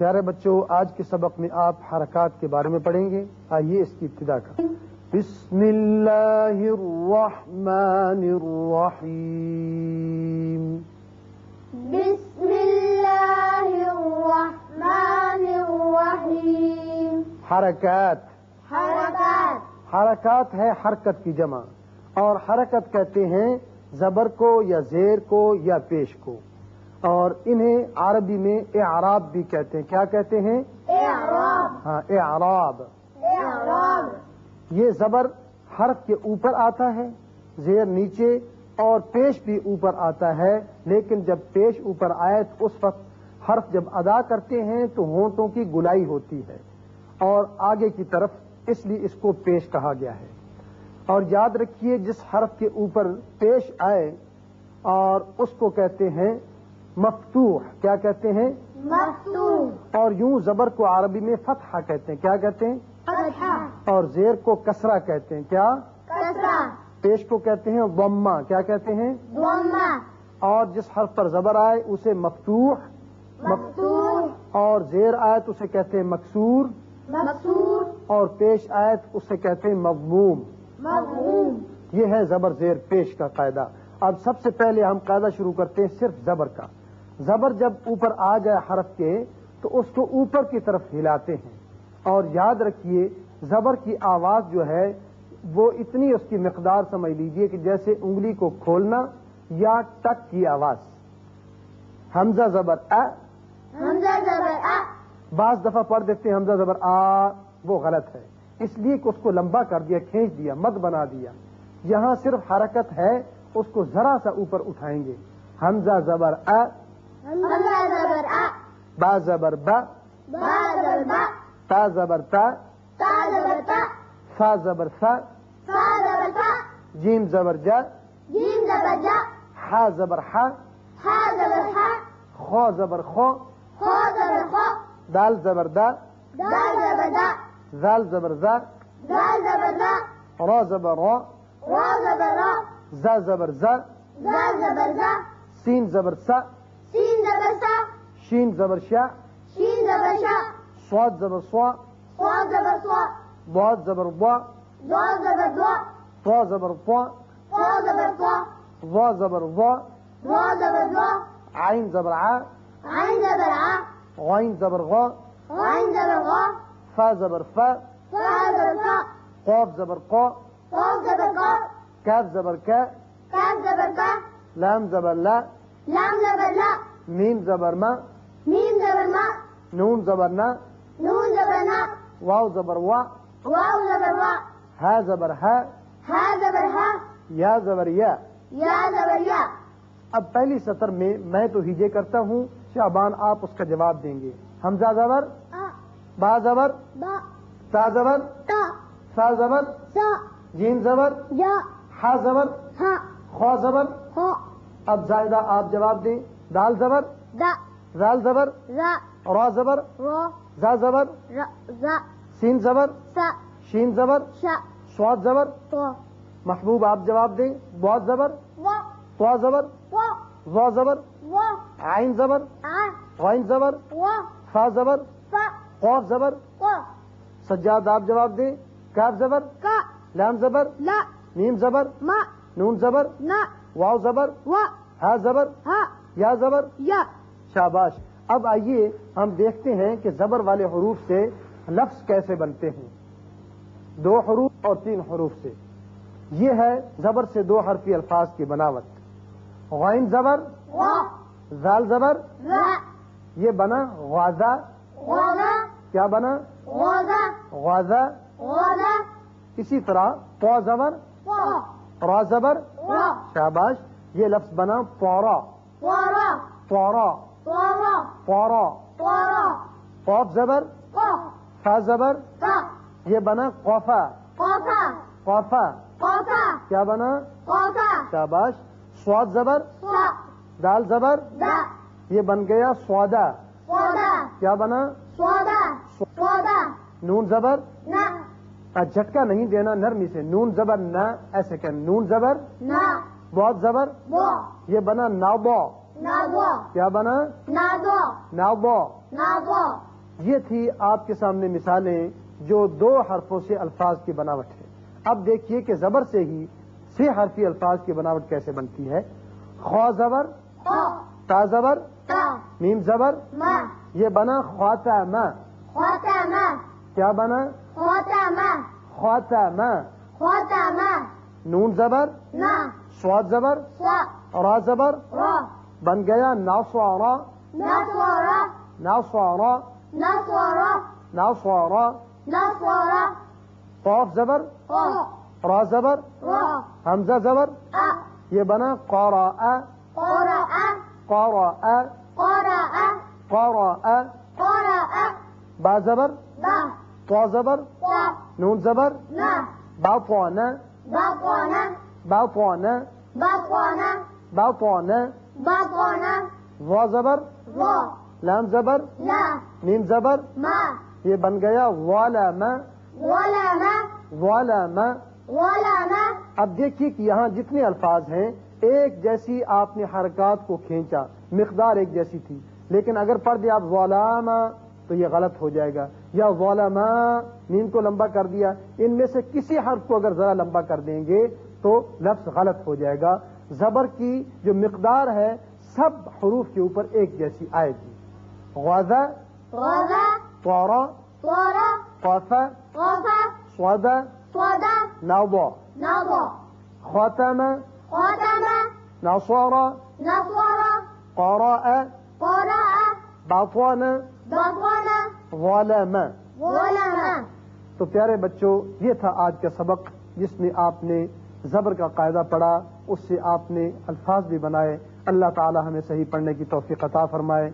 پیارے بچوں آج کے سبق میں آپ حرکات کے بارے میں پڑھیں گے۔ آئیے اس کی ابتدا کا بسم اللہ الرحمن الرحیم۔ بسم اللہ الرحمن الرحیم۔ حرکات۔ حرکات۔ حرکات ہے حرکت کی جمع۔ اور حرکت کہتے ہیں زبر کو یا زیر کو یا پیش کو۔ اور انہیں عربی میں اعراب بھی کہتے ہیں۔ کیا کہتے ہیں؟ اعراب۔ ہاں اعراب۔ اعراب۔ یہ زبر حرف کے اوپر آتا ہے زیر نیچے اور پیش بھی اوپر آتا ہے لیکن جب پیش اوپر آئے تو اس وقت حرف جب ادا کرتے ہیں تو ہونٹوں کی گلائی ہوتی ہے۔ اور آگے کی طرف اس لیے اس کو پیش کہا گیا ہے۔ اور یاد رکھیے جس حرف کے اوپر پیش آئے اور اس کو کہتے ہیں مفتوح کیا کہتے ہیں؟ مفتوح۔ اور یوں زبر کو عربی میں فتحہ کہتے ہیں کیا کہتے ہیں؟ فتحہ۔ اور زیر کو کسرہ کہتے ہیں کیا؟ کسرہ۔ پیش کو کہتے ہیں ضمہ کیا کہتے ہیں؟ ضمہ۔ اور جس حرف پر زبر آئے اسے مفتوح مفتوح۔ اور زیر آئے تو اسے کہتے ہیں مکسور مکسور اور پیش آئے تو اسے کہتے ہیں مضموم مضموم یہ ہے زبر زیر پیش کا قاعدہ۔ اب سب سے پہلے ہم قاعدہ شروع کرتے ہیں صرف زبر کا۔ زبر جب اوپر آ جائے حرف کے تو اس کو اوپر کی طرف ہلاتے ہیں۔ اور یاد رکھیے زبر کی آواز جو ہے وہ اتنی اس کی مقدار سمجھ لیجیے کہ جیسے انگلی کو کھولنا یا ٹک کی آواز۔ حمزہ زبر ا۔ حمزہ زبر ا۔ بعض دفعہ پڑھ دیتے ہیں حمزہ زبر آ وہ غلط ہے۔ اس لیے کہ اس کو لمبا کر دیا کھینچ دیا مد بنا دیا۔ یہاں صرف حرکت ہے اس کو ذرا سا اوپر اٹھائیں گے۔ حمزہ زبر ا۔ حمزہ زبر ا با. زبر ب با. زبر با تا. زبر تا. تا زبر تا فا. زبر فا فا زبر فا جیم زبر جا. جیم زبر جا. حا زبر حا. حا زبر حا. خو زبر خو. خو زبر خو. دال زبر دا. دال زبر دا. زال زبر زا. دال زبر دا. را زبر را. را زبر را. زا زبر زا. زا زبر زا. سین زبر سا. سین زبر سا شین زبر شا شین زبر شا صاد زبر صوا صاد زبر صا ضاد زبر ضا ضاد زبر ضا طا زبر طا طا زبر طا ظا زبر ظا ضا زبر ضا عين زبر ع عين زبر ع غين زبر غا غين زبر غا فا زبر فا فا زبر فا قاف زبر قا قاف زبر قا كاف زبر كا كاف زبر كا لام زبر لا لام زبر ميم زبر ما ميم زبر ما نون زبر نا نون زبر نا واو زبر وا واو زبر وا ها زبر ها ها زبر ها یا زبر یا۔ يا زبر يا اب پہلی سطر میں میں تو ہیجے کرتا ہوں شعبان آپ اس کا جواب دیں گے۔ حمزہ زبر با زبر با۔ تا زبر تا۔ سا زبر سا۔ جیم زبر يا ہا زبر ها خوا زبر۔ اب زائدہ آپ جواب دیں۔ دال زبر دا زال زبر را را زبر را زا زبر را زا سین زبر سا شین زبر شا سواد زبر طا محبوب آپ جواب دیں بہت زبر وا طوا زبر وا وا زبر وا عین زبر ع غین زبر وا فا زبر فا قوف زبر وا سجاد آپ جواب دیں کاف زبر کا لام زبر لا میم زبر ما نون زبر نا واو زبر وا ہا زبر ها یا زبر؟ يا شاباش اب آئیے ہم دیکھتے ہیں کہ زبر والے حروف سے لفظ کیسے بنتے ہیں۔ دو حروف اور تین حروف سے۔ یہ ہے زبر سے دو حرفی الفاظ کی بناوٹ۔ غائن زبر زال زبر یہ بنا غازہ۔ کیا بنا؟ غازہ۔ اسی طرح پو زبر وا را زبر شاباش یہ لفظ بنا پورا۔ ورا پورا ورا پورا ورا قوف زبر قا فا زبر قا یہ بنا قوفا قاقا قوفا قاقا کیا بنا قاقا شاباش سواد زبر صا دال زبر دا یہ بن گیا سودا صودا کیا بنا صودا صودا نون زبر آ، جھٹکا نہیں دینا نرمی سے نون زبر نہ ایسے کہ نون زبر نا بہت زبر؟ یہ بنا ناو بو نا بو کیا بنا؟ نا بو ناو بو نا بو یہ تھی آپ کے سامنے مثالیں جو دو حرفوں سے الفاظ کی بناوٹ ہے اب دیکھیے کہ زبر سے ہی چھ حرفی الفاظ کی بناوٹ کیسے بنتی ہے۔ خوا زبر خو۔ تا زبر میم زبر۔ یہ بنا خواتا ما۔ خوتا ما۔ کیا بنا؟ خواتا ما۔ خوتا ما۔ نون زبر۔ نا سواد زبر؟ را زبر؟ بن گیا ناصارا نصورا ناصارا نصورا ناصارا نصورا قاف زبر؟ را زبر؟ حمزہ زبر؟ یہ بنا قارا قرأ قارا قرأ قارا قرأ با زبر؟ با. طا زبر؟ نون زبر؟ نا. باطانا بطنا باطانا بطنا باطانا بطنا وا زبر را لام زبر لا میم زبر ما یہ بن گیا والا ما ولا ما والا ما ولا ما اب دیکھیے کہ یہاں جتنے الفاظ ہیں ایک جیسی آپ نے حرکات کو کھینچا مقدار ایک جیسی تھی لیکن اگر پڑھ دیا آپ والاما تو یہ غلط ہو جائے گا یا والاما نیم کو لمبا کر دیا ان میں سے کسی حرف کو اگر ذرا لمبا کر دیں گے تو لفظ غلط ہو جائے گا۔ زبر کی جو مقدار ہے سب حروف کے اوپر ایک جیسی آئے گی۔ غازہ طورا نضا خاتمه ختم نصارى نصر قراء ظلم ظلم تو پیارے بچوں یہ تھا آج کا سبق جس میں آپ نے زبر کا قاعدہ پڑھا، اس سے آپ نے الفاظ بھی بنائے۔ اللہ تعالی ہمیں صحیح پڑھنے کی توفیق عطا فرمائے۔